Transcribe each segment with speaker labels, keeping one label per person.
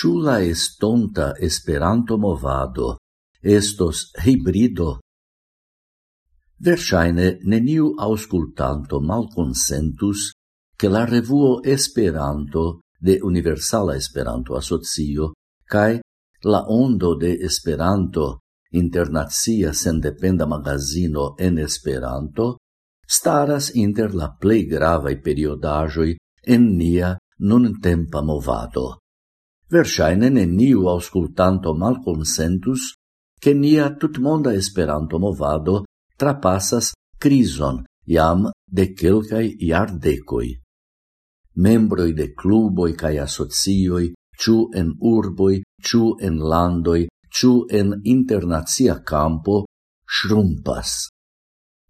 Speaker 1: chula la estonta Esperanto-movado estos hibrido? Verŝajne neniu aŭskultanto malkonsentus che la revuo Esperanto de Universala Esperanto Asocio cae la ondo de Esperanto internazia sendependa magazino en Esperanto staras inter la plei gravae periodagioi en nia nun tempa movado versaine neniu auscultanto malconsentus che nia tutmonda esperanto movado trapassas crison iam de quelcae iardecoi. Membroi de cluboi cae asocioi, ciu en urboi, ciu en landoi, ciu en internazia campo, shrumpas.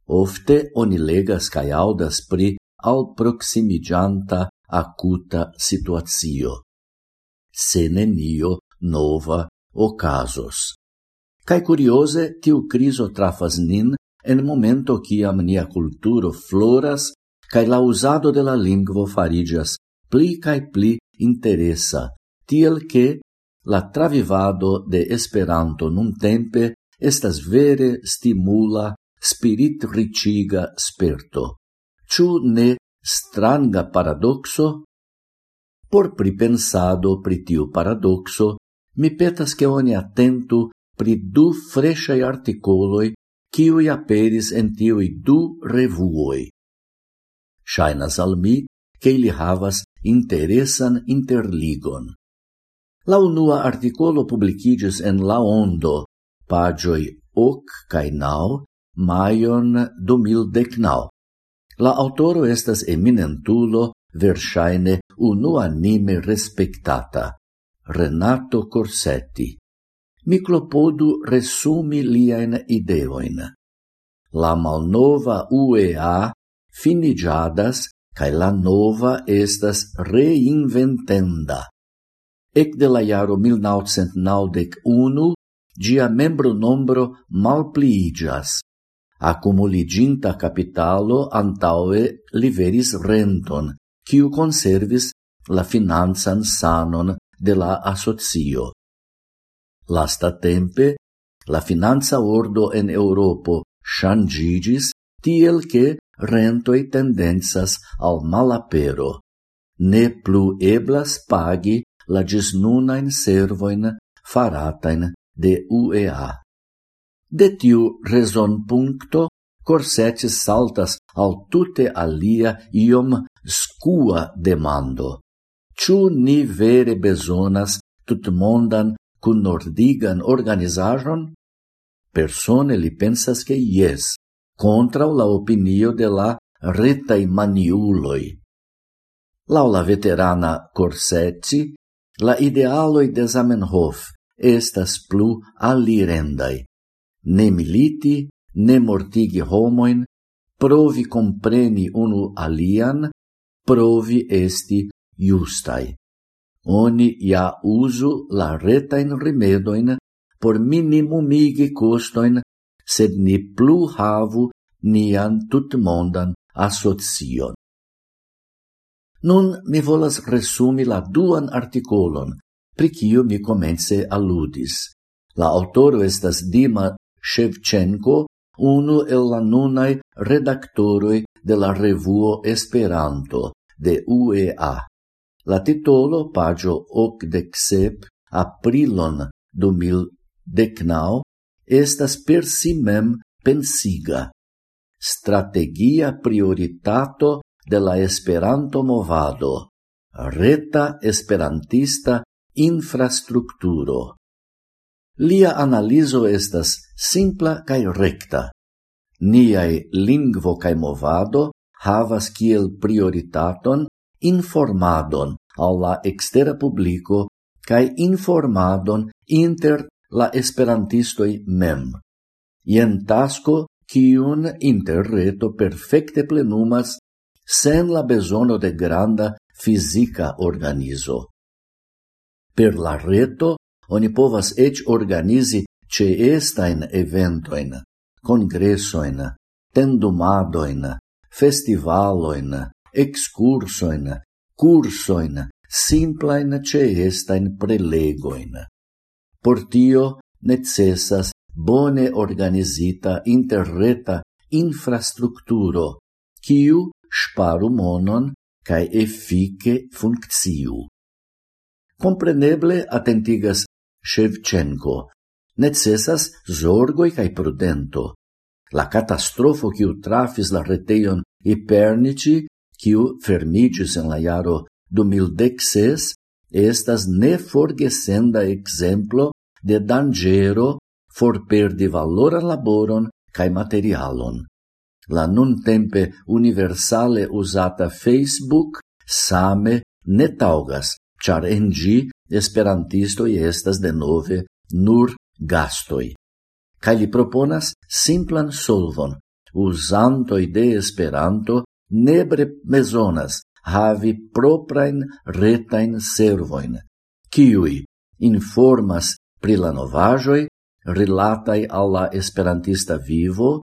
Speaker 1: Ofte oni legas cae audas pri al proximigianta acuta situatio se nenio nova ocasos. Cai curiose, tiu criso trafas nin en momento ciam nia culturo floras cae la usado de la lingvo farigias pli cae pli interesa, tiel che la travivado de Esperanto nun tempe estas vere stimula spirit riciga sperto. Ciu ne stranga paradoxo Por pripensado pri tiu paradoxo, mi petas che oni attentu pri du freshai articoloi quiui aperis en tiui du revuoi. Shainas al mi che ili havas interesan interligon. La unua articolo publicigis en La Ondo, pagioi hoc cae nau, maion 2019. La autoro estas eminentulo versaine unuanime respectata, Renato Corsetti. Mi clopodu resumi liaen ideoin. La malnova UEA finigiadas cae la nova estas reinventenda. Ec de la iaro 1991, gia membro nombro malpliigas. Accumuliginta capitalo antaue liveris renton, quiu conservis la finanzan sanon de la asocio. Lasta tempe, la finanza ordo en Europo shangigis tiel che rentoi tendenzas al malapero. Ne plu eblas pagi la gisnunain servoin faratain de UEA. De tiu reson puncto, Corsetis saltas al tute alia iom scua demando. Ciu ni vere bezonas cun kunordigan organizajon? Persone li pensas ke yes, contra la opinio de la retai maniuloi. Lau la veterana Corsetti, la idealoi de Zamenhof estas plu alirendai. Ne militi, ne mortigi homoin, provi compreni unu alian, provi esti justai. Oni ja usu la retain rimedoin por minimumigi costoin, sed ni plu havu nian tutmondan asocion. Nun mi volas resumi la duan articolon, pri kiu mi comence alludis. La autoro estas Dima Shevchenko, unu el la nunai redaktoroi de la revuo Esperanto, de UEA. La titolo, pagio 87, aprilon 2019, estas per si mem pensiga. Strategia prioritato de la Esperanto movado. Reta esperantista infrastrukturo. Lia analizo estas simpla kaj recta. Niai lingvo kaj movado havas kiel prioritaton informadon al la ekstera publiko kaj informadon inter la esperantistoj mem. Jen tasko, kiun interreto perfekte plenumas sen la bezono de granda fizika organizo. Per la reto oni povas ec organizi ce estain eventoin, congressoin, tendumadoin, festivaloin, excursoin, cursoin, simplain ceestain prelegoin. Por tio necessas bone organizita interreta infrastructuro, kiu sparu monon cae effice funcciu. Compreneble atentigas Shevchenko, necessas zorgoi cae prudento, la catastrofo quiu trafis la reteion Ipernici, quiu fermigis en la jaro 2016, estas neforgesenda exemplo de dangero for perdi valoran laboron cae materialon. La nun tempe universale usata Facebook same ne taugas, char en gi esperantistoi estas de nove nur gastoi kaj li proponas simplan solvon. Uzantoj de Esperanto nebre mezonas havi proprain retain servoin, kiui informas pri la novajoi rilataj alla esperantista vivo,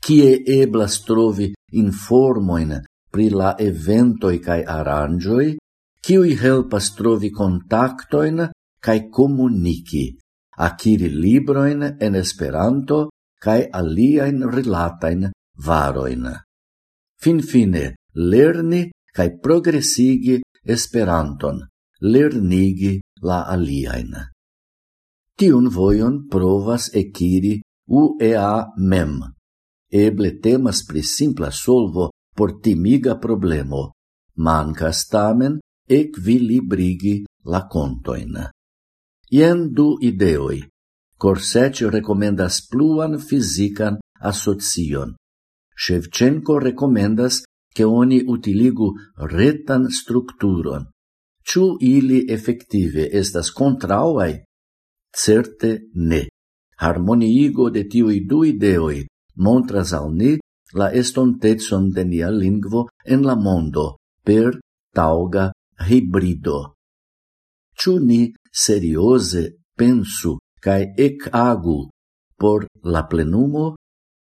Speaker 1: kie eblas trovi informoin pri la eventoi kaj aranjoi, kiui helpas trovi contactoin kaj komuniki akiri libroin en Esperanto kaj aliajn rilatajn varojn. Finfine, lerni kaj progresigi Esperanton, lernigi la aliajn. Tiun voion provas ekiri UEA mem. Eble temas pri simpla solvo por timiga problemo, mancas tamen equilibrigi la contoin. Ien du ideoi. Corset recomendas pluan fizican asocion. Shevchenko recomendas che oni utiligu retan structuron. Ciu ili effective estas contrauai? Certe ne. Harmoniigo de tiui du ideoi montras al ni la estontetson de nia lingvo en la mondo per tauga hibrido. Ciu ni seriose pensu cae ec agu por la plenumo